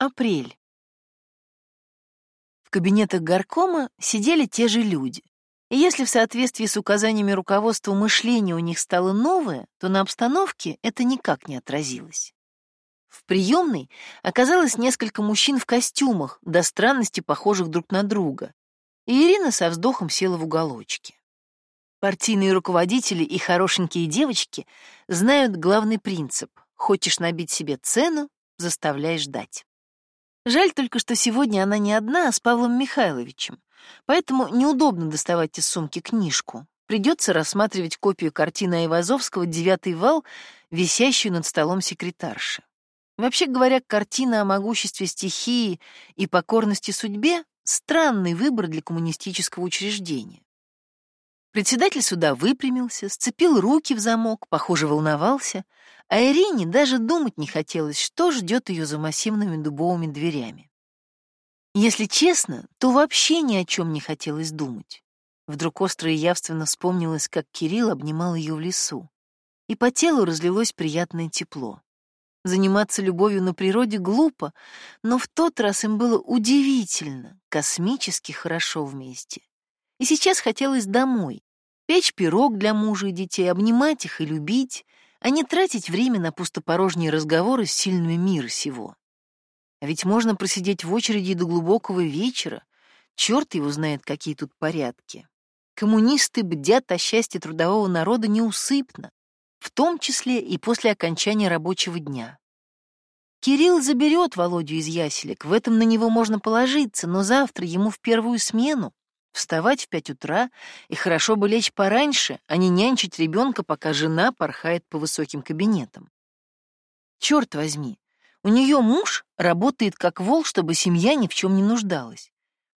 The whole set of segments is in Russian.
Апрель. В кабинетах горкома сидели те же люди. И если в соответствии с указаниями руководства мышление у них стало новое, то на обстановке это никак не отразилось. В приемной оказалось несколько мужчин в костюмах, до странности похожих друг на друга, и Ирина со вздохом села в уголочке. Партийные руководители и хорошенькие девочки знают главный принцип — хочешь набить себе цену, заставляй ждать. Жаль только, что сегодня она не одна, а с Павлом Михайловичем, поэтому неудобно доставать из сумки книжку. Придется рассматривать копию картины Айвазовского «Девятый вал», висящую над столом секретарши. Вообще говоря, картина о могуществе стихии и покорности судьбе — странный выбор для коммунистического учреждения. Председатель суда выпрямился, сцепил руки в замок, похоже, волновался, а Ирине даже думать не хотелось, что ждет ее за массивными дубовыми дверями. Если честно, то вообще ни о чем не хотелось думать. Вдруг остро и явственно вспомнилось, как Кирилл обнимал ее в лесу, и по телу разлилось приятное тепло. Заниматься любовью на природе глупо, но в тот раз им было удивительно, космически хорошо вместе. И сейчас хотелось домой, печь пирог для мужа и детей, обнимать их и любить, а не тратить время на пустопорожние разговоры с сильными мира сего. А ведь можно просидеть в очереди до глубокого вечера. Черт его знает, какие тут порядки. Коммунисты бдят о счастье трудового народа неусыпно, в том числе и после окончания рабочего дня. Кирилл заберет Володю из яселек, в этом на него можно положиться, но завтра ему в первую смену, Вставать в пять утра и хорошо бы лечь пораньше, а не нянчить ребенка, пока жена порхает по высоким кабинетам. Черт возьми, у нее муж работает как вол, чтобы семья ни в чем не нуждалась.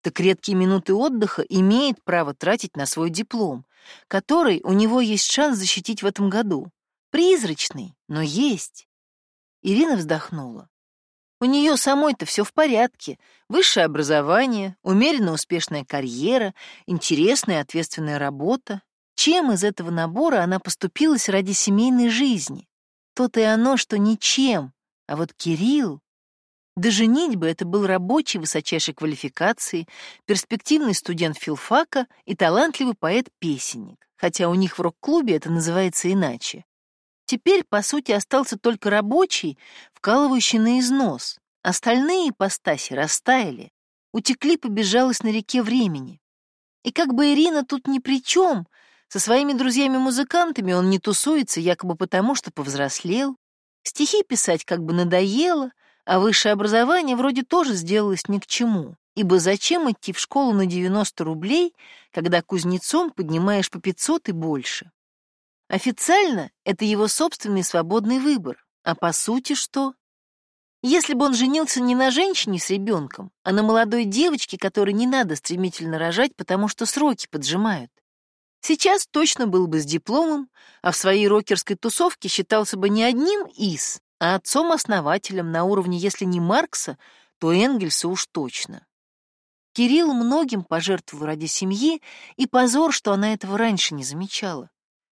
Так редкие минуты отдыха имеет право тратить на свой диплом, который у него есть шанс защитить в этом году. Призрачный, но есть. Ирина вздохнула. У нее самой-то все в порядке. Высшее образование, умеренно успешная карьера, интересная и ответственная работа. Чем из этого набора она поступилась ради семейной жизни? То-то и оно, что ничем. А вот Кирилл... До женитьбы это был рабочий высочайшей квалификации, перспективный студент филфака и талантливый поэт-песенник, хотя у них в рок-клубе это называется иначе. Теперь, по сути, остался только рабочий, вкалывающий на износ. Остальные ипостаси растаяли, утекли по безжалостной реке времени. И как бы Ирина тут ни при чем, со своими друзьями-музыкантами он не тусуется якобы потому, что повзрослел, стихи писать как бы надоело, а высшее образование вроде тоже сделалось ни к чему, ибо зачем идти в школу на 90 рублей, когда кузнецом поднимаешь по 500 и больше? Официально это его собственный свободный выбор, а по сути что? Если бы он женился не на женщине с ребенком, а на молодой девочке, которой не надо стремительно рожать, потому что сроки поджимают, сейчас точно был бы с дипломом, а в своей рокерской тусовке считался бы не одним из, а отцом-основателем на уровне, если не Маркса, то Энгельса уж точно. Кирилл многим пожертвовал ради семьи, и позор, что она этого раньше не замечала.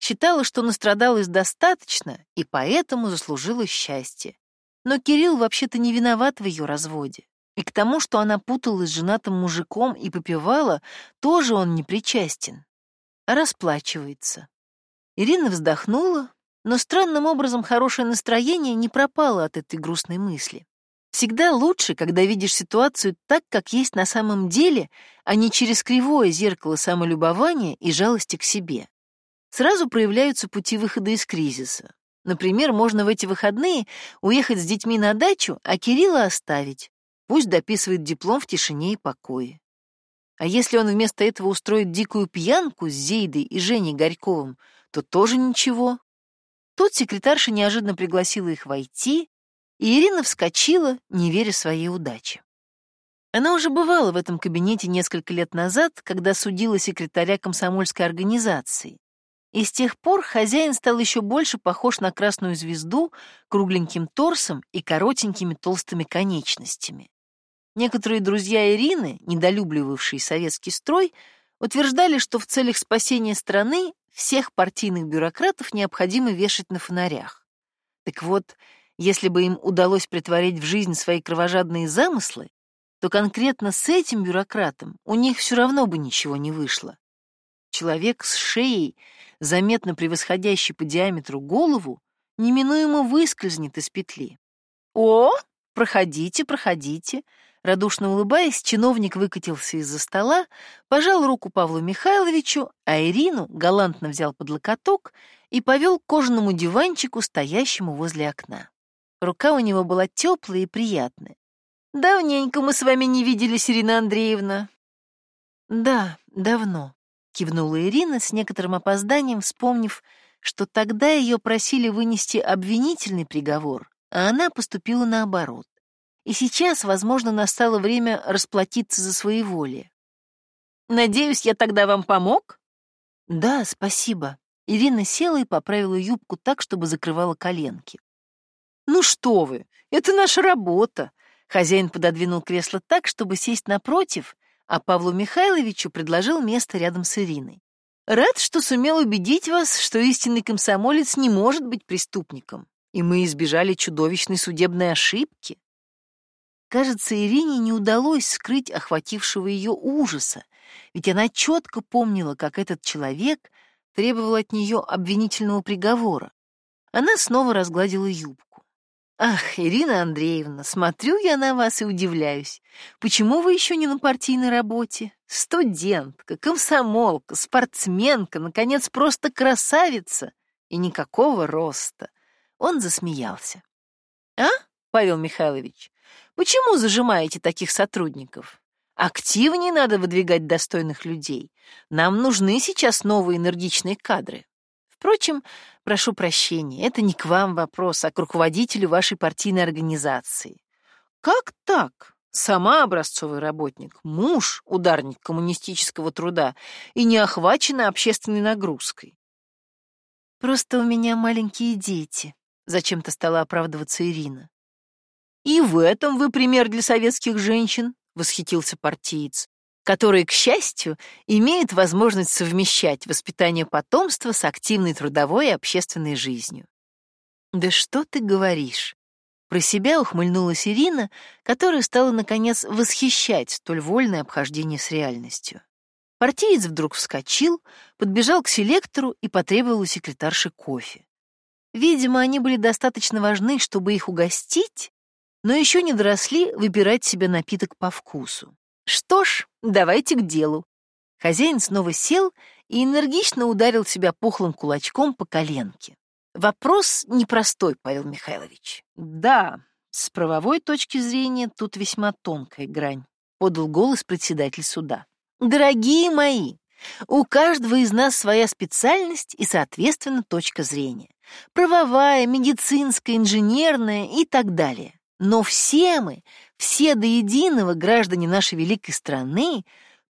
Считала, что настрадалась достаточно и поэтому заслужила счастье. Но Кирилл вообще-то не виноват в ее разводе. И к тому, что она путалась с женатым мужиком и попивала, тоже он не причастен. Расплачивается. Ирина вздохнула, но странным образом хорошее настроение не пропало от этой грустной мысли. Всегда лучше, когда видишь ситуацию так, как есть на самом деле, а не через кривое зеркало самолюбования и жалости к себе сразу проявляются пути выхода из кризиса. Например, можно в эти выходные уехать с детьми на дачу, а Кирилла оставить. Пусть дописывает диплом в тишине и покое. А если он вместо этого устроит дикую пьянку с Зейдой и Женей Горьковым, то тоже ничего. Тут секретарша неожиданно пригласила их войти, и Ирина вскочила, не веря своей удаче. Она уже бывала в этом кабинете несколько лет назад, когда судила секретаря комсомольской организации. И с тех пор хозяин стал еще больше похож на красную звезду, кругленьким торсом и коротенькими толстыми конечностями. Некоторые друзья Ирины, недолюбливавшие советский строй, утверждали, что в целях спасения страны всех партийных бюрократов необходимо вешать на фонарях. Так вот, Если бы им удалось притворить в жизнь свои кровожадные замыслы, то конкретно с этим бюрократом у них все равно бы ничего не вышло. Человек с шеей, заметно превосходящий по диаметру голову, неминуемо выскользнет из петли. «О, проходите, проходите!» Радушно улыбаясь, чиновник выкатился из-за стола, пожал руку Павлу Михайловичу, а Ирину галантно взял под локоток и повел к кожаному диванчику, стоящему возле окна. Рука у него была теплая и приятная. «Давненько мы с вами не виделись, Ирина Андреевна». «Да, давно», — кивнула Ирина с некоторым опозданием, вспомнив, что тогда ее просили вынести обвинительный приговор, а она поступила наоборот. И сейчас, возможно, настало время расплатиться за свои воли. «Надеюсь, я тогда вам помог?» «Да, спасибо». Ирина села и поправила юбку так, чтобы закрывала коленки. «Ну что вы, это наша работа!» Хозяин пододвинул кресло так, чтобы сесть напротив, а Павлу Михайловичу предложил место рядом с Ириной. «Рад, что сумел убедить вас, что истинный комсомолец не может быть преступником, и мы избежали чудовищной судебной ошибки». Кажется, Ирине не удалось скрыть охватившего ее ужаса, ведь она четко помнила, как этот человек требовал от нее обвинительного приговора. Она снова разгладила юбку. Ах, Ирина Андреевна, смотрю я на вас и удивляюсь. Почему вы еще не на партийной работе? Студентка, комсомолка, спортсменка, наконец, просто красавица. И никакого роста. Он засмеялся. А, Павел Михайлович, почему зажимаете таких сотрудников? Активнее надо выдвигать достойных людей. Нам нужны сейчас новые энергичные кадры. Впрочем, прошу прощения, это не к вам вопрос, а к руководителю вашей партийной организации. Как так? Сама образцовый работник, муж, ударник коммунистического труда и не охвачена общественной нагрузкой. Просто у меня маленькие дети, зачем-то стала оправдываться Ирина. И в этом вы пример для советских женщин, восхитился партиец которые, к счастью, имеют возможность совмещать воспитание потомства с активной трудовой и общественной жизнью. «Да что ты говоришь?» Про себя ухмыльнулась Ирина, которая стала, наконец, восхищать столь вольное обхождение с реальностью. Партиец вдруг вскочил, подбежал к селектору и потребовал у секретарши кофе. Видимо, они были достаточно важны, чтобы их угостить, но еще не доросли выбирать себе напиток по вкусу. Что ж, давайте к делу. Хозяин снова сел и энергично ударил себя пухлым кулачком по коленке. Вопрос непростой, Павел Михайлович. Да, с правовой точки зрения тут весьма тонкая грань, подал голос председатель суда. Дорогие мои, у каждого из нас своя специальность и, соответственно, точка зрения. Правовая, медицинская, инженерная и так далее. Но все мы, все до единого граждане нашей великой страны,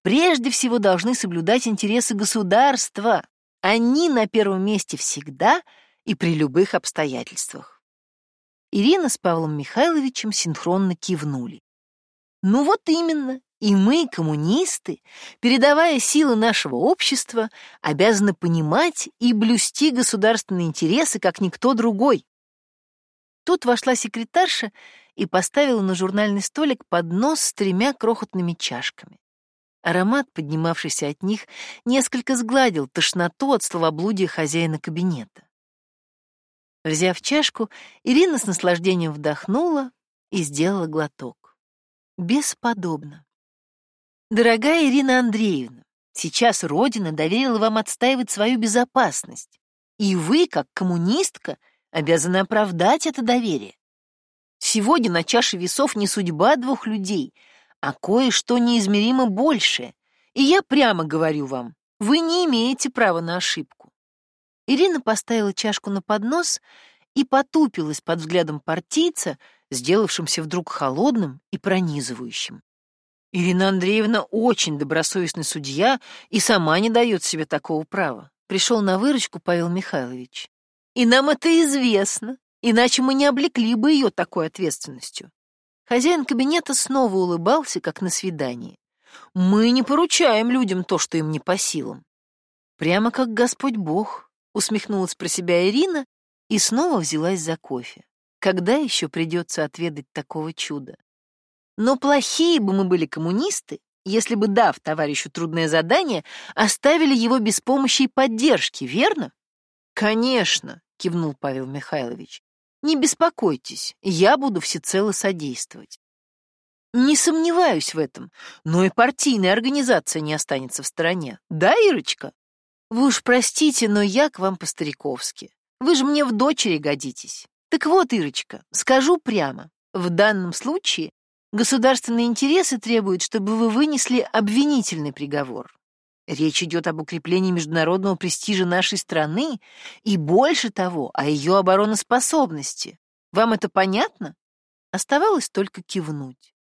прежде всего должны соблюдать интересы государства. Они на первом месте всегда и при любых обстоятельствах. Ирина с Павлом Михайловичем синхронно кивнули. Ну вот именно, и мы, коммунисты, передавая силы нашего общества, обязаны понимать и блюсти государственные интересы, как никто другой. Тут вошла секретарша и поставила на журнальный столик поднос с тремя крохотными чашками. Аромат, поднимавшийся от них, несколько сгладил тошноту от словоблудия хозяина кабинета. Взяв чашку, Ирина с наслаждением вдохнула и сделала глоток. Бесподобно. Дорогая Ирина Андреевна, сейчас Родина доверила вам отстаивать свою безопасность, и вы, как коммунистка, обязаны оправдать это доверие. Сегодня на чаше весов не судьба двух людей, а кое-что неизмеримо большее. И я прямо говорю вам, вы не имеете права на ошибку. Ирина поставила чашку на поднос и потупилась под взглядом партийца, сделавшимся вдруг холодным и пронизывающим. Ирина Андреевна очень добросовестный судья и сама не дает себе такого права. Пришел на выручку Павел Михайлович. И нам это известно, иначе мы не облекли бы ее такой ответственностью. Хозяин кабинета снова улыбался, как на свидании. Мы не поручаем людям то, что им не по силам. Прямо как Господь Бог, усмехнулась про себя Ирина и снова взялась за кофе. Когда еще придется отведать такого чуда? Но плохие бы мы были коммунисты, если бы, дав товарищу трудное задание, оставили его без помощи и поддержки, верно? Конечно, кивнул Павел Михайлович. Не беспокойтесь, я буду всецело содействовать. Не сомневаюсь в этом, но и партийная организация не останется в стороне. Да, Ирочка? Вы уж простите, но я к вам по-стариковски. Вы же мне в дочери годитесь. Так вот, Ирочка, скажу прямо. В данном случае государственные интересы требуют, чтобы вы вынесли обвинительный приговор. Речь идет об укреплении международного престижа нашей страны и, больше того, о ее обороноспособности. Вам это понятно? Оставалось только кивнуть.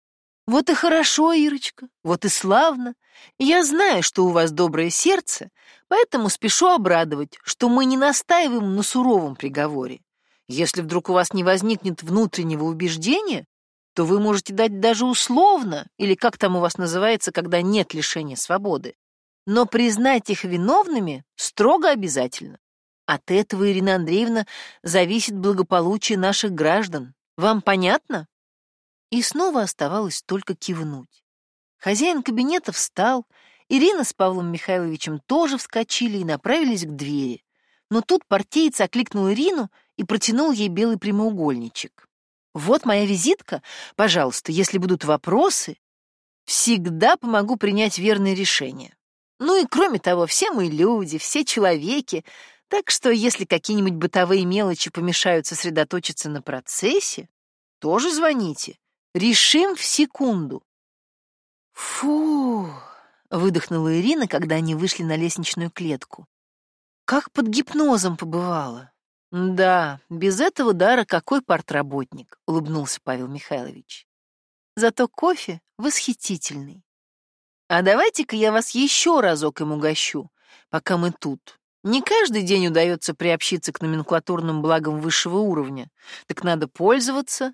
Вот и хорошо, Ирочка, вот и славно. Я знаю, что у вас доброе сердце, поэтому спешу обрадовать, что мы не настаиваем на суровом приговоре. Если вдруг у вас не возникнет внутреннего убеждения, то вы можете дать даже условно, или как там у вас называется, когда нет лишения свободы. Но признать их виновными строго обязательно. От этого, Ирина Андреевна, зависит благополучие наших граждан. Вам понятно? И снова оставалось только кивнуть. Хозяин кабинета встал, Ирина с Павлом Михайловичем тоже вскочили и направились к двери. Но тут партиец окликнул Ирину и протянул ей белый прямоугольничек. «Вот моя визитка. Пожалуйста, если будут вопросы, всегда помогу принять верное решение. Ну и кроме того, все мы люди, все человеки, так что если какие-нибудь бытовые мелочи помешают сосредоточиться на процессе, тоже звоните. Решим в секунду». «Фу!» — выдохнула Ирина, когда они вышли на лестничную клетку. «Как под гипнозом побывала. «Да, без этого дара какой портработник», — улыбнулся Павел Михайлович. «Зато кофе восхитительный. А давайте-ка я вас еще разок им угощу, пока мы тут. Не каждый день удается приобщиться к номенклатурным благам высшего уровня, так надо пользоваться».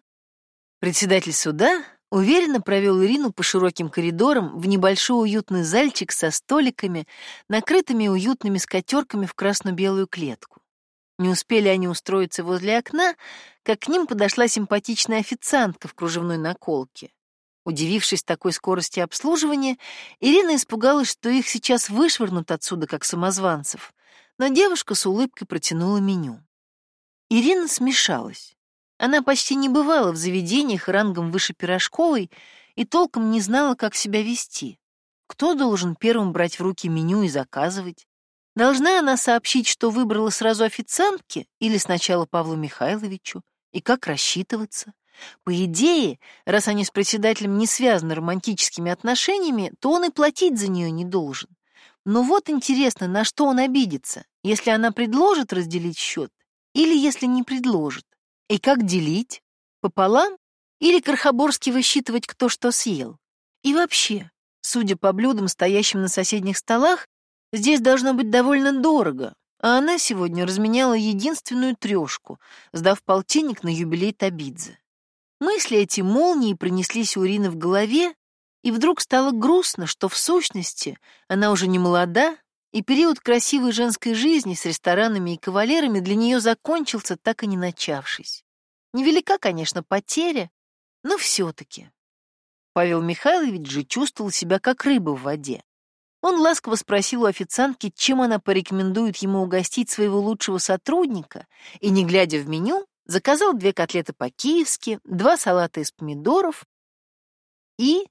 Председатель суда уверенно провел Ирину по широким коридорам в небольшой уютный зальчик со столиками, накрытыми уютными скатерками в красно-белую клетку. Не успели они устроиться возле окна, как к ним подошла симпатичная официантка в кружевной наколке. Удивившись такой скорости обслуживания, Ирина испугалась, что их сейчас вышвырнут отсюда, как самозванцев, но девушка с улыбкой протянула меню. Ирина смешалась. Она почти не бывала в заведениях рангом выше пирожковой и толком не знала, как себя вести. Кто должен первым брать в руки меню и заказывать? Должна она сообщить, что выбрала сразу официантке или сначала Павлу Михайловичу, и как рассчитываться? По идее, раз они с председателем не связаны романтическими отношениями, то он и платить за нее не должен. Но вот интересно, на что он обидится, если она предложит разделить счет или если не предложит. И как делить? Пополам? Или Крохоборский высчитывать, кто что съел? И вообще, судя по блюдам, стоящим на соседних столах, Здесь должно быть довольно дорого, а она сегодня разменяла единственную трешку, сдав полтинник на юбилей Табидзе. Мысли эти молнии пронеслись у Ирины в голове, и вдруг стало грустно, что в сущности она уже не молода, и период красивой женской жизни с ресторанами и кавалерами для нее закончился, так и не начавшись. Невелика, конечно, потеря, но все-таки. Павел Михайлович же чувствовал себя как рыба в воде. Он ласково спросил у официантки, чем она порекомендует ему угостить своего лучшего сотрудника, и, не глядя в меню, заказал две котлеты по-киевски, два салата из помидоров и,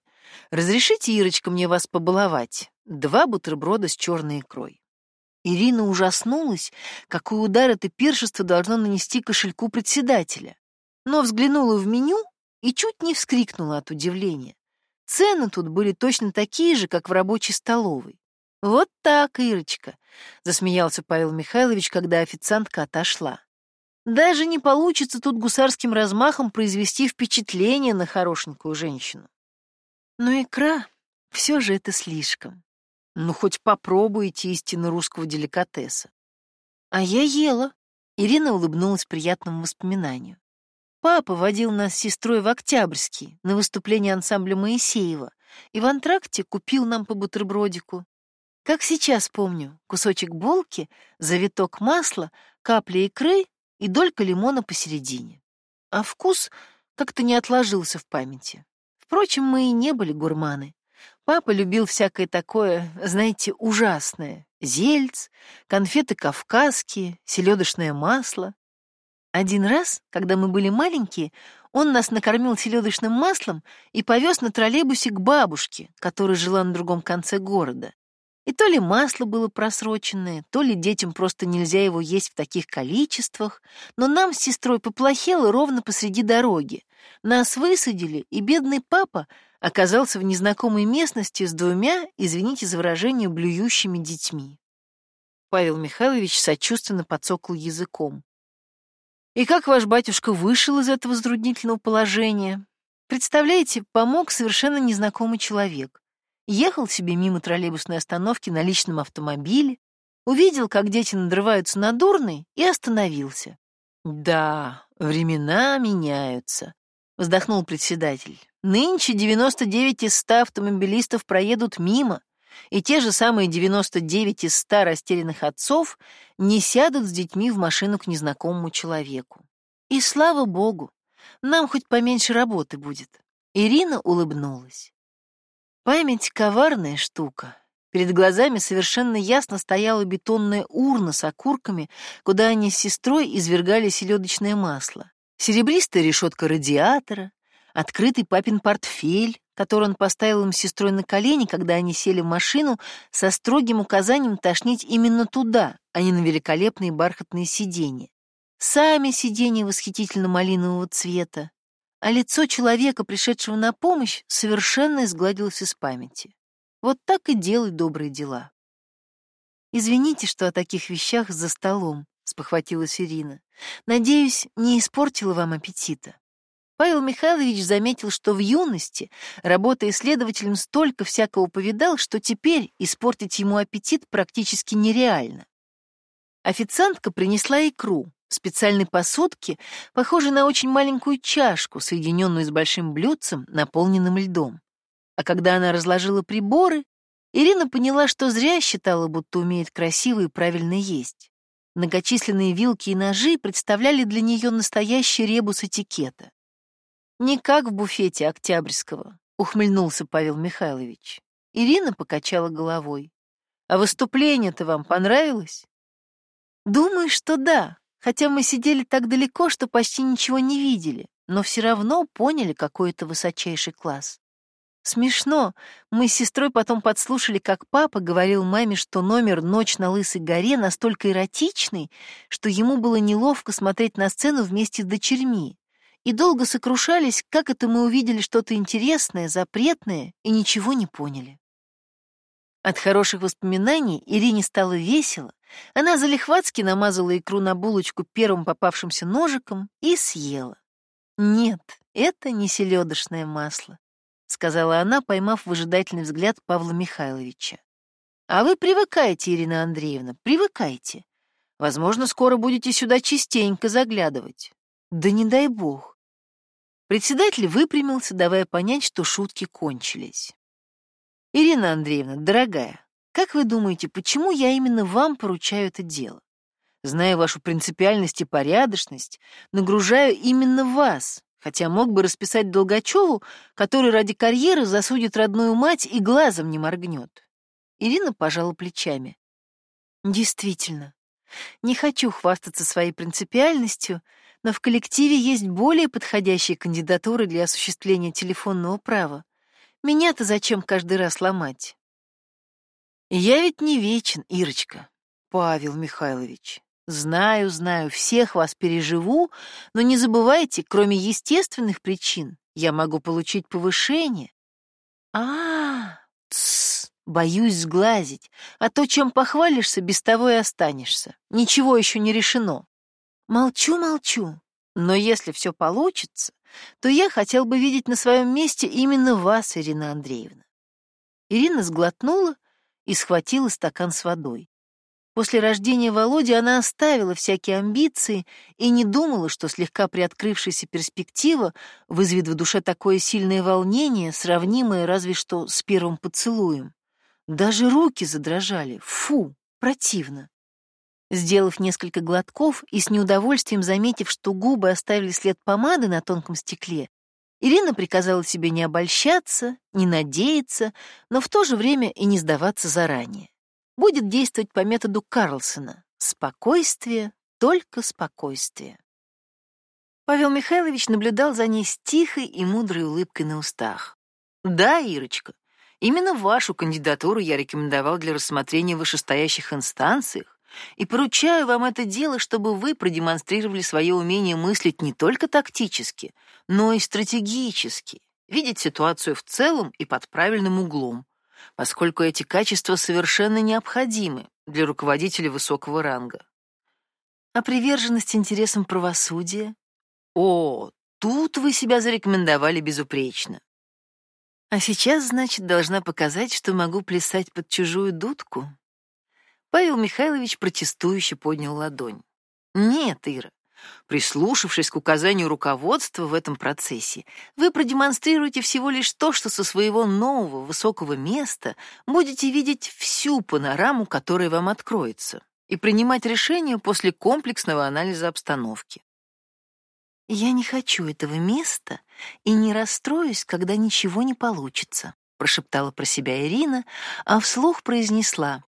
разрешите, Ирочка, мне вас побаловать, два бутерброда с черной икрой. Ирина ужаснулась, какой удар это пиршество должно нанести кошельку председателя, но взглянула в меню и чуть не вскрикнула от удивления. Цены тут были точно такие же, как в рабочей столовой. Вот так, Ирочка, засмеялся Павел Михайлович, когда официантка отошла. Даже не получится тут гусарским размахом произвести впечатление на хорошенькую женщину. Но икра все же это слишком. Ну хоть попробуйте истинно русского деликатеса. А я ела. Ирина улыбнулась приятному воспоминанию. Папа водил нас с сестрой в Октябрьский на выступление ансамбля Моисеева и в антракте купил нам по бутербродику. Как сейчас помню, кусочек булки, завиток масла, капля икры и долька лимона посередине. а вкус как-то не отложился в памяти. Впрочем, мы и не были гурманы. Папа любил всякое такое, знаете, ужасное. Зельц, конфеты кавказские, селедочное масло. Один раз, когда мы были маленькие, он нас накормил селедочным маслом и повез на троллейбусе к бабушке, которая жила на другом конце города. И то ли масло было просроченное, то ли детям просто нельзя его есть в таких количествах, но нам с сестрой поплохело ровно посреди дороги. Нас высадили, и бедный папа оказался в незнакомой местности с двумя, извините за выражение, блюющими детьми. Павел Михайлович сочувственно подсокал языком. И как ваш батюшка вышел из этого затруднительного положения? Представляете, помог совершенно незнакомый человек. Ехал себе мимо троллейбусной остановки на личном автомобиле, увидел, как дети надрываются на дурной, и остановился. «Да, времена меняются», — вздохнул председатель. «Нынче 99 из 100 автомобилистов проедут мимо, и те же самые 99 из 100 растерянных отцов не сядут с детьми в машину к незнакомому человеку. И слава богу, нам хоть поменьше работы будет». Ирина улыбнулась. Память — коварная штука. Перед глазами совершенно ясно стояла бетонная урна с окурками, куда они с сестрой извергали селедочное масло. Серебристая решетка радиатора, открытый папин портфель, который он поставил им с сестрой на колени, когда они сели в машину, со строгим указанием тошнить именно туда, а не на великолепные бархатные сиденья. Сами сиденья восхитительно-малинового цвета, а лицо человека, пришедшего на помощь, совершенно изгладилось из памяти. Вот так и делай добрые дела. «Извините, что о таких вещах за столом», — спохватилась Ирина. «Надеюсь, не испортила вам аппетита». Павел Михайлович заметил, что в юности, работая исследователем, столько всякого повидал, что теперь испортить ему аппетит практически нереально. Официантка принесла икру, специальной посудке, похожей на очень маленькую чашку, соединенную с большим блюдцем, наполненным льдом. А когда она разложила приборы, Ирина поняла, что зря считала, будто умеет красиво и правильно есть. Многочисленные вилки и ножи представляли для нее настоящий ребус этикета. «Не как в буфете Октябрьского», — ухмыльнулся Павел Михайлович. Ирина покачала головой. «А выступление-то вам понравилось?» «Думаю, что да», хотя мы сидели так далеко, что почти ничего не видели, но все равно поняли, какой это высочайший класс. Смешно. Мы с сестрой потом подслушали, как папа говорил маме, что номер «Ночь на Лысой горе» настолько эротичный, что ему было неловко смотреть на сцену вместе с дочерьми. И долго сокрушались, как это мы увидели что-то интересное, запретное, и ничего не поняли. От хороших воспоминаний Ирине стало весело, она залихватски намазала икру на булочку первым попавшимся ножиком и съела. «Нет, это не селедочное масло», — сказала она, поймав выжидательный взгляд Павла Михайловича. «А вы привыкайте, Ирина Андреевна, привыкайте. Возможно, скоро будете сюда частенько заглядывать. Да не дай бог». Председатель выпрямился, давая понять, что шутки кончились. «Ирина Андреевна, дорогая, как вы думаете, почему я именно вам поручаю это дело? Зная вашу принципиальность и порядочность, нагружаю именно вас, хотя мог бы расписать Долгачеву, который ради карьеры засудит родную мать и глазом не моргнет. Ирина пожала плечами. Действительно, не хочу хвастаться своей принципиальностью, но в коллективе есть более подходящие кандидатуры для осуществления телефонного права. Меня-то зачем каждый раз ломать? Я ведь не вечен, Ирочка, Павел Михайлович. Знаю, знаю, всех вас переживу, но не забывайте, кроме естественных причин, я могу получить повышение. А, -а, -а тс, боюсь сглазить, а то, чем похвалишься, без того и останешься. Ничего еще не решено. Молчу, молчу. Но если все получится, то я хотел бы видеть на своем месте именно вас, Ирина Андреевна. Ирина сглотнула и схватила стакан с водой. После рождения Володи она оставила всякие амбиции и не думала, что слегка приоткрывшаяся перспектива вызовет в душе такое сильное волнение, сравнимое разве что с первым поцелуем. Даже руки задрожали. Фу, противно. Сделав несколько глотков и с неудовольствием заметив, что губы оставили след помады на тонком стекле, Ирина приказала себе не обольщаться, не надеяться, но в то же время и не сдаваться заранее. Будет действовать по методу Карлсона. Спокойствие, только спокойствие. Павел Михайлович наблюдал за ней с тихой и мудрой улыбкой на устах. «Да, Ирочка, именно вашу кандидатуру я рекомендовал для рассмотрения в вышестоящих инстанциях, и поручаю вам это дело, чтобы вы продемонстрировали свое умение мыслить не только тактически, но и стратегически, видеть ситуацию в целом и под правильным углом, поскольку эти качества совершенно необходимы для руководителя высокого ранга. А приверженность интересам правосудия о, тут вы себя зарекомендовали безупречно. А сейчас, значит, должна показать, что могу плясать под чужую дудку? Павел Михайлович протестующе поднял ладонь. Нет, Ира, Прислушавшись к указанию руководства в этом процессе, вы продемонстрируете всего лишь то, что со своего нового высокого места будете видеть всю панораму, которая вам откроется, и принимать решения после комплексного анализа обстановки. «Я не хочу этого места и не расстроюсь, когда ничего не получится», прошептала про себя Ирина, а вслух произнесла.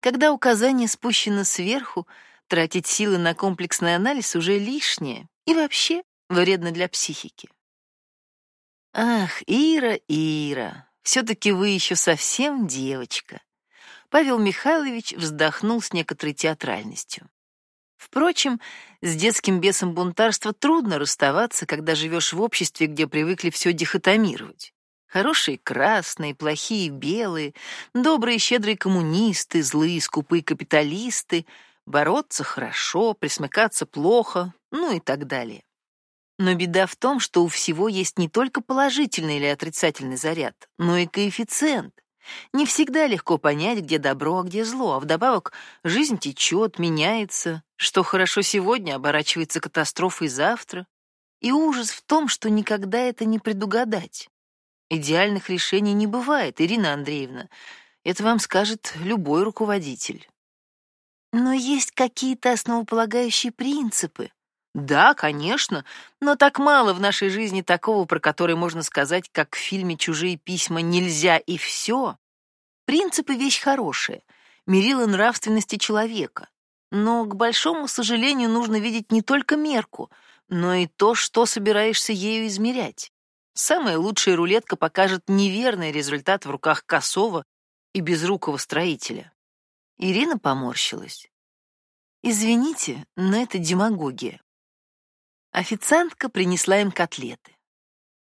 «Когда указание спущено сверху, тратить силы на комплексный анализ уже лишнее и вообще вредно для психики». «Ах, Ира, Ира, все-таки вы еще совсем девочка», Павел Михайлович вздохнул с некоторой театральностью. Впрочем, с детским бесом бунтарства трудно расставаться, когда живешь в обществе, где привыкли все дихотомировать. Хорошие красные, плохие белые, добрые щедрые коммунисты, злые скупые капиталисты, бороться хорошо, присмыкаться плохо, ну и так далее. Но беда в том, что у всего есть не только положительный или отрицательный заряд, но и коэффициент. Не всегда легко понять, где добро, а где зло, а вдобавок жизнь течет, меняется, что хорошо сегодня оборачивается катастрофой завтра, и ужас в том, что никогда это не предугадать. Идеальных решений не бывает, Ирина Андреевна. Это вам скажет любой руководитель. Но есть какие-то основополагающие принципы. Да, конечно, но так мало в нашей жизни такого, про который можно сказать, как в фильме «Чужие письма» нельзя и все. Принципы — вещь хорошая, мерила нравственности человека. Но, к большому сожалению, нужно видеть не только мерку, но и то, что собираешься ею измерять. Самая лучшая рулетка покажет неверный результат в руках косого и безрукого строителя. Ирина поморщилась. Извините, но это демагогия. Официантка принесла им котлеты.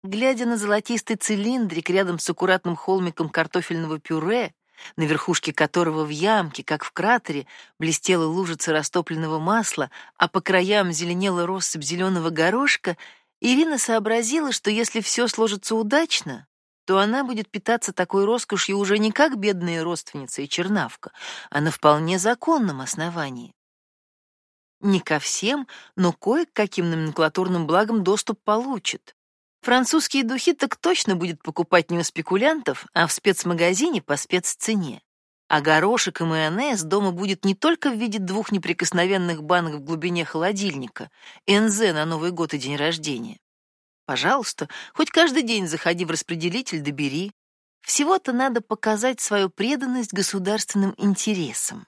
Глядя на золотистый цилиндрик рядом с аккуратным холмиком картофельного пюре, на верхушке которого в ямке, как в кратере, блестела лужица растопленного масла, а по краям зеленела россыпь зеленого горошка, Ирина сообразила, что если все сложится удачно, то она будет питаться такой роскошью уже не как бедная родственница и чернавка, а на вполне законном основании. Не ко всем, но кое каким номенклатурным благам доступ получит. Французские духи так точно будет покупать не у спекулянтов, а в спецмагазине по спеццене. А горошек и майонез дома будет не только в виде двух неприкосновенных банок в глубине холодильника, НЗ на Новый год и день рождения. Пожалуйста, хоть каждый день заходи в распределитель, добери. Всего-то надо показать свою преданность государственным интересам.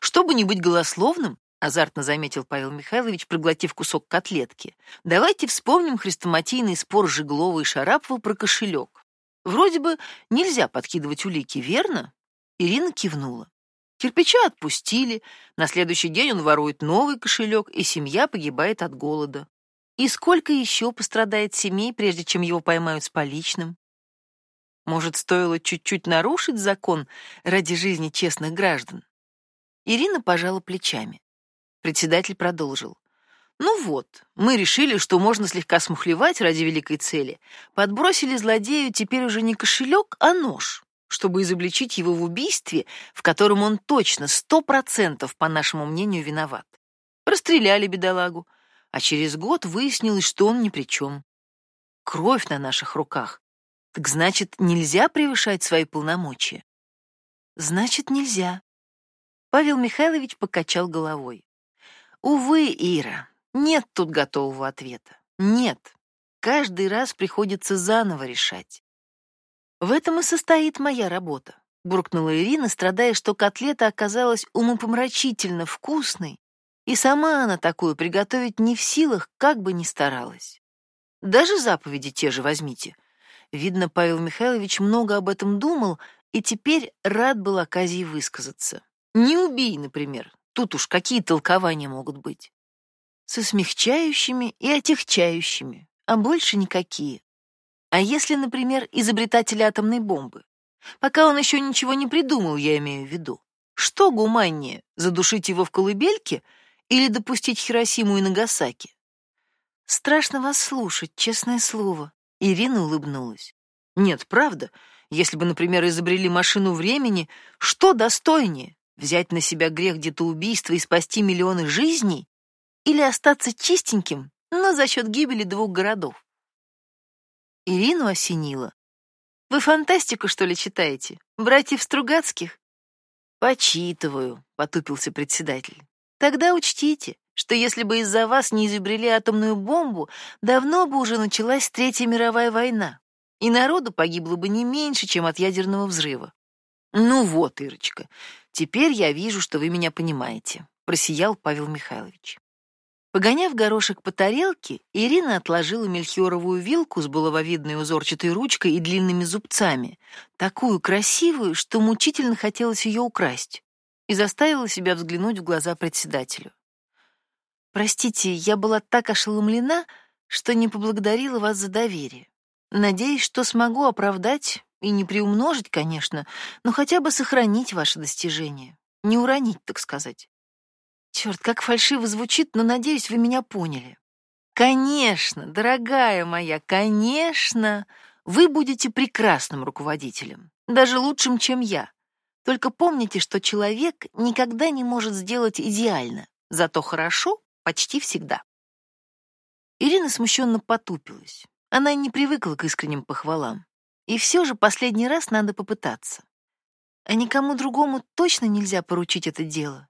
Чтобы не быть голословным, азартно заметил Павел Михайлович, проглотив кусок котлетки. Давайте вспомним хрестоматийный спор Жиглова и Шарапова про кошелек. Вроде бы нельзя подкидывать улики, верно? Ирина кивнула. Кирпича отпустили, на следующий день он ворует новый кошелек, и семья погибает от голода. И сколько еще пострадает семей, прежде чем его поймают с поличным? Может, стоило чуть-чуть нарушить закон ради жизни честных граждан? Ирина пожала плечами. Председатель продолжил. Ну вот, мы решили, что можно слегка смухлевать ради великой цели. Подбросили злодею теперь уже не кошелек, а нож, чтобы изобличить его в убийстве, в котором он точно сто процентов, по нашему мнению, виноват. Расстреляли бедолагу, а через год выяснилось, что он ни при чем. Кровь на наших руках. Так значит, нельзя превышать свои полномочия? Значит, нельзя. Павел Михайлович покачал головой. Увы, Ира, нет тут готового ответа. Нет. Каждый раз приходится заново решать. В этом и состоит моя работа, буркнула Ирина, страдая, что котлета оказалась умопомрачительно вкусной, и сама она такую приготовить не в силах, как бы ни старалась. Даже заповеди те же возьмите. Видно, Павел Михайлович много об этом думал и теперь рад был оказии высказаться. Не убей, например. Тут уж какие толкования могут быть. Со смягчающими и отягчающими, а больше никакие. А если, например, изобретатель атомной бомбы? Пока он еще ничего не придумал, я имею в виду. Что гуманнее, задушить его в колыбельке или допустить Хиросиму и Нагасаки? Страшно вас слушать, честное слово. Ирина улыбнулась. Нет, правда. Если бы, например, изобрели машину времени, что достойнее? Взять на себя грех детоубийства и спасти миллионы жизней? Или остаться чистеньким, но за счет гибели двух городов? Ирину осенило. Вы фантастику, что ли, читаете? Братьев Стругацких? Почитываю, потупился председатель. Тогда учтите, что если бы из-за вас не изобрели атомную бомбу, давно бы уже началась Третья мировая война, и народу погибло бы не меньше, чем от ядерного взрыва. Ну вот, Ирочка, теперь я вижу, что вы меня понимаете, просиял Павел Михайлович. Погоняв горошек по тарелке, Ирина отложила мельхиоровую вилку с булавовидной узорчатой ручкой и длинными зубцами, такую красивую, что мучительно хотелось ее украсть, и заставила себя взглянуть в глаза председателю. Простите, я была так ошеломлена, что не поблагодарила вас за доверие. Надеюсь, что смогу оправдать и не приумножить, конечно, но хотя бы сохранить ваши достижения, не уронить, так сказать. Черт, как фальшиво звучит, но надеюсь, вы меня поняли. Конечно, дорогая моя, конечно, вы будете прекрасным руководителем, даже лучшим, чем я. Только помните, что человек никогда не может сделать идеально, зато хорошо Почти всегда. Ирина смущенно потупилась. Она не привыкла к искренним похвалам. И все же последний раз надо попытаться. А никому другому точно нельзя поручить это дело.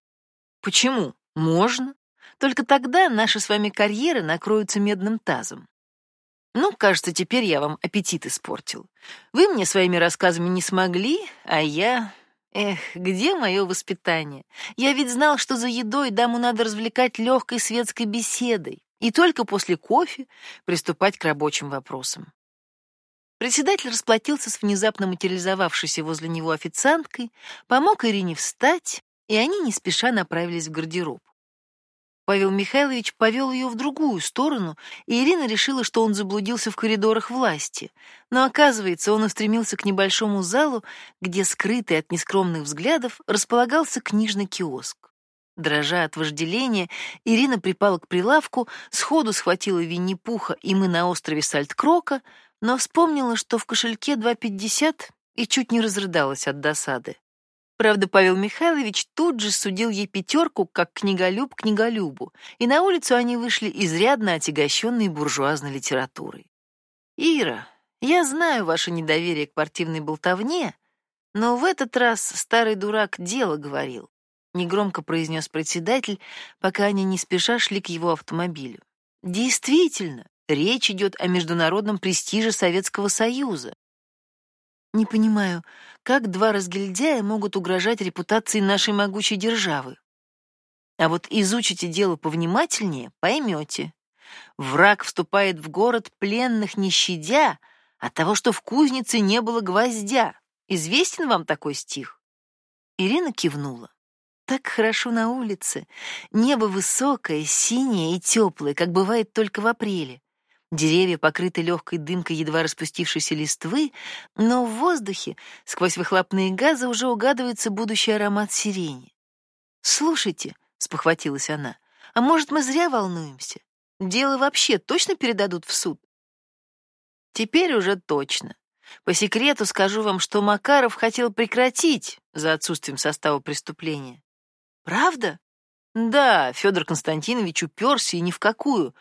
Почему? Можно. Только тогда наши с вами карьеры накроются медным тазом. Ну, кажется, теперь я вам аппетит испортил. Вы мне своими рассказами не смогли, а я Эх, где мое воспитание? Я ведь знал, что за едой даму надо развлекать легкой светской беседой, и только после кофе приступать к рабочим вопросам. Председатель расплатился с внезапно материализовавшейся возле него официанткой, помог Ирине встать, и они не спеша направились в гардероб. Павел Михайлович повел ее в другую сторону, и Ирина решила, что он заблудился в коридорах власти. Но оказывается, он устремился к небольшому залу, где, скрытый от нескромных взглядов, располагался книжный киоск. Дрожа от вожделения, Ирина припала к прилавку, сходу схватила Винни-Пуха и мы на острове Сальткрока, но вспомнила, что в кошельке 2,50 и чуть не разрыдалась от досады. Правда, Павел Михайлович тут же судил ей пятерку, как книголюб книголюбу, и на улицу они вышли изрядно отягощенные буржуазной литературой. «Ира, я знаю ваше недоверие к партийной болтовне, но в этот раз старый дурак дело говорил», — негромко произнес председатель, пока они не спеша шли к его автомобилю. «Действительно, речь идет о международном престиже Советского Союза, не понимаю, как два разгильдяя могут угрожать репутации нашей могучей державы. А вот изучите дело повнимательнее, поймете. Враг вступает в город пленных не щадя, от того, что в кузнице не было гвоздя. Известен вам такой стих? Ирина кивнула. Так хорошо на улице. Небо высокое, синее и теплое, как бывает только в апреле. Деревья покрыты легкой дымкой едва распустившейся листвы, но в воздухе сквозь выхлопные газы уже угадывается будущий аромат сирени. «Слушайте», — спохватилась она, — «а может, мы зря волнуемся? Дело вообще точно передадут в суд?» «Теперь уже точно. По секрету скажу вам, что Макаров хотел прекратить за отсутствием состава преступления». «Правда?» «Да, Федор Константинович уперся и ни в какую»,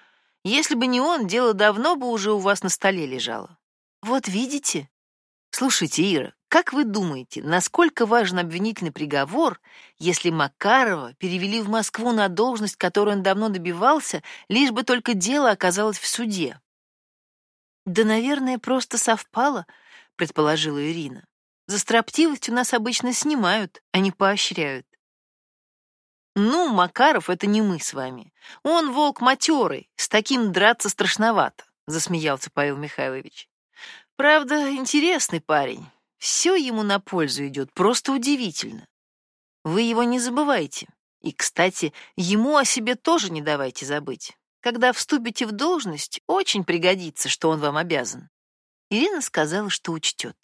если бы не он, дело давно бы уже у вас на столе лежало. Вот видите? Слушайте, Ира, Как вы думаете, насколько важен обвинительный приговор, если Макарова перевели в Москву на должность, которую он давно добивался, лишь бы только дело оказалось в суде? Да, наверное, просто совпало, предположила Ирина. За строптивость у нас обычно снимают, а не поощряют. Ну, Макаров это не мы с вами. Он волк матерый, с таким драться страшновато, засмеялся Павел Михайлович. Правда, интересный парень. Все ему на пользу идет, просто удивительно. Вы его не забывайте. И, кстати, ему о себе тоже не давайте забыть. Когда вступите в должность, очень пригодится, что он вам обязан. Ирина сказала, что учтет.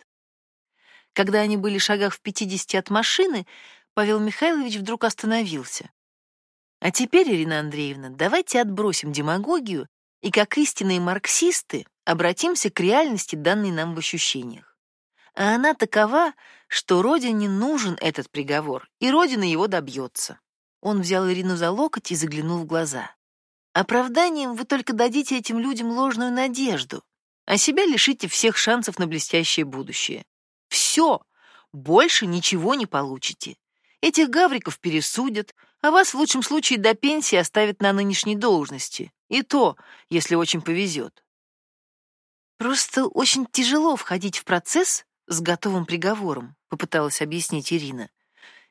Когда они были в шагах в пятидесяти от машины, Павел Михайлович вдруг остановился. А теперь, Ирина Андреевна, давайте отбросим демагогию и, как истинные марксисты, обратимся к реальности, данной нам в ощущениях а она такова, что Родине нужен этот приговор, и Родина его добьется. Он взял Ирину за локоть и заглянул в глаза. Оправданием вы только дадите этим людям ложную надежду, а себя лишите всех шансов на блестящее будущее. Все, больше ничего не получите. Этих гавриков пересудят, а вас в лучшем случае до пенсии оставят на нынешней должности. И то, если очень повезет. Просто очень тяжело входить в процесс, с готовым приговором, попыталась объяснить Ирина.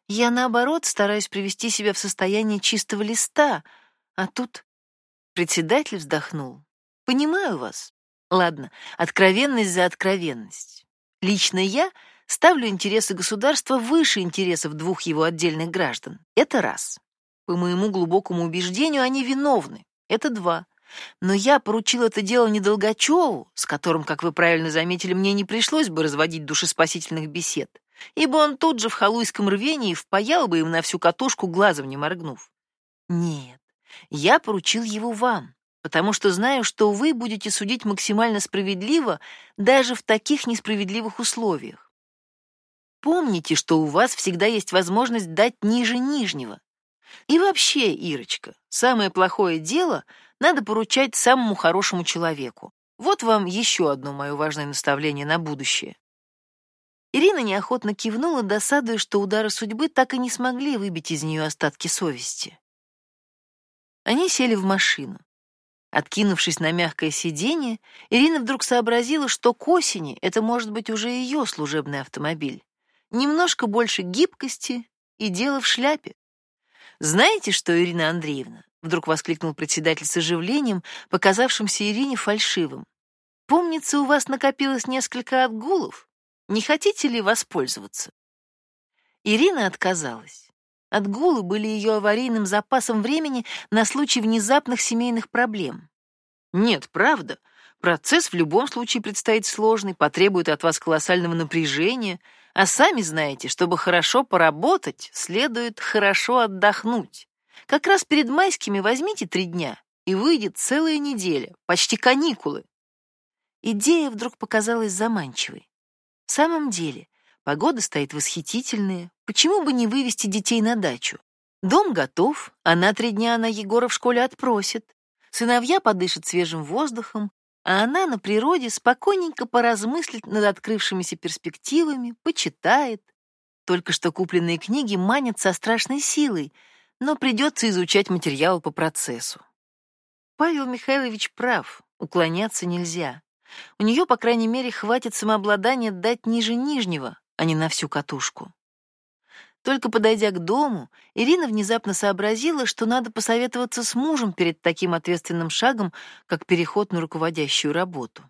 Я наоборот стараюсь привести себя в состояние чистого листа, а тут председатель вздохнул. Понимаю вас. Ладно, откровенность за откровенность. Лично я ставлю интересы государства выше интересов двух его отдельных граждан. Это раз. По моему глубокому убеждению, они виновны. Это два. Но я поручил это дело не Долгачеву, с которым, как вы правильно заметили, мне не пришлось бы разводить душеспасительных бесед, ибо он тут же в халуйском рвении впаял бы им на всю катушку, глазом не моргнув. Нет, я поручил его вам, потому что знаю, что вы будете судить максимально справедливо даже в таких несправедливых условиях. Помните, что у вас всегда есть возможность дать ниже нижнего. И вообще, Ирочка, самое плохое дело надо поручать самому хорошему человеку. Вот вам еще одно мое важное наставление на будущее. Ирина неохотно кивнула, досадуя, что удары судьбы так и не смогли выбить из нее остатки совести. Они сели в машину. Откинувшись на мягкое сиденье, Ирина вдруг сообразила, что к осени это может быть уже ее служебный автомобиль. Немножко больше гибкости и дело в шляпе. Знаете что, Ирина Андреевна? Вдруг воскликнул председатель с оживлением, показавшимся Ирине фальшивым. Помнится, у вас накопилось несколько отгулов. Не хотите ли воспользоваться? Ирина отказалась. Отгулы были ее аварийным запасом времени на случай внезапных семейных проблем. Нет, правда. Процесс в любом случае предстоит сложный, потребует от вас колоссального напряжения, а сами знаете, чтобы хорошо поработать, следует хорошо отдохнуть. Как раз перед майскими возьмите три дня, и выйдет целая неделя, почти каникулы. Идея вдруг показалась заманчивой. В самом деле, погода стоит восхитительная, почему бы не вывести детей на дачу? Дом готов, а на три дня она Егора в школе отпросит. Сыновья подышат свежим воздухом, а она на природе спокойненько поразмыслит над открывшимися перспективами, почитает. Только что купленные книги манят со страшной силой, но придется изучать материал по процессу. Павел Михайлович прав, уклоняться нельзя. У нее, по крайней мере, хватит самообладания дать ниже нижнего, а не на всю катушку. Только подойдя к дому, Ирина внезапно сообразила, что надо посоветоваться с мужем перед таким ответственным шагом, как переход на руководящую работу.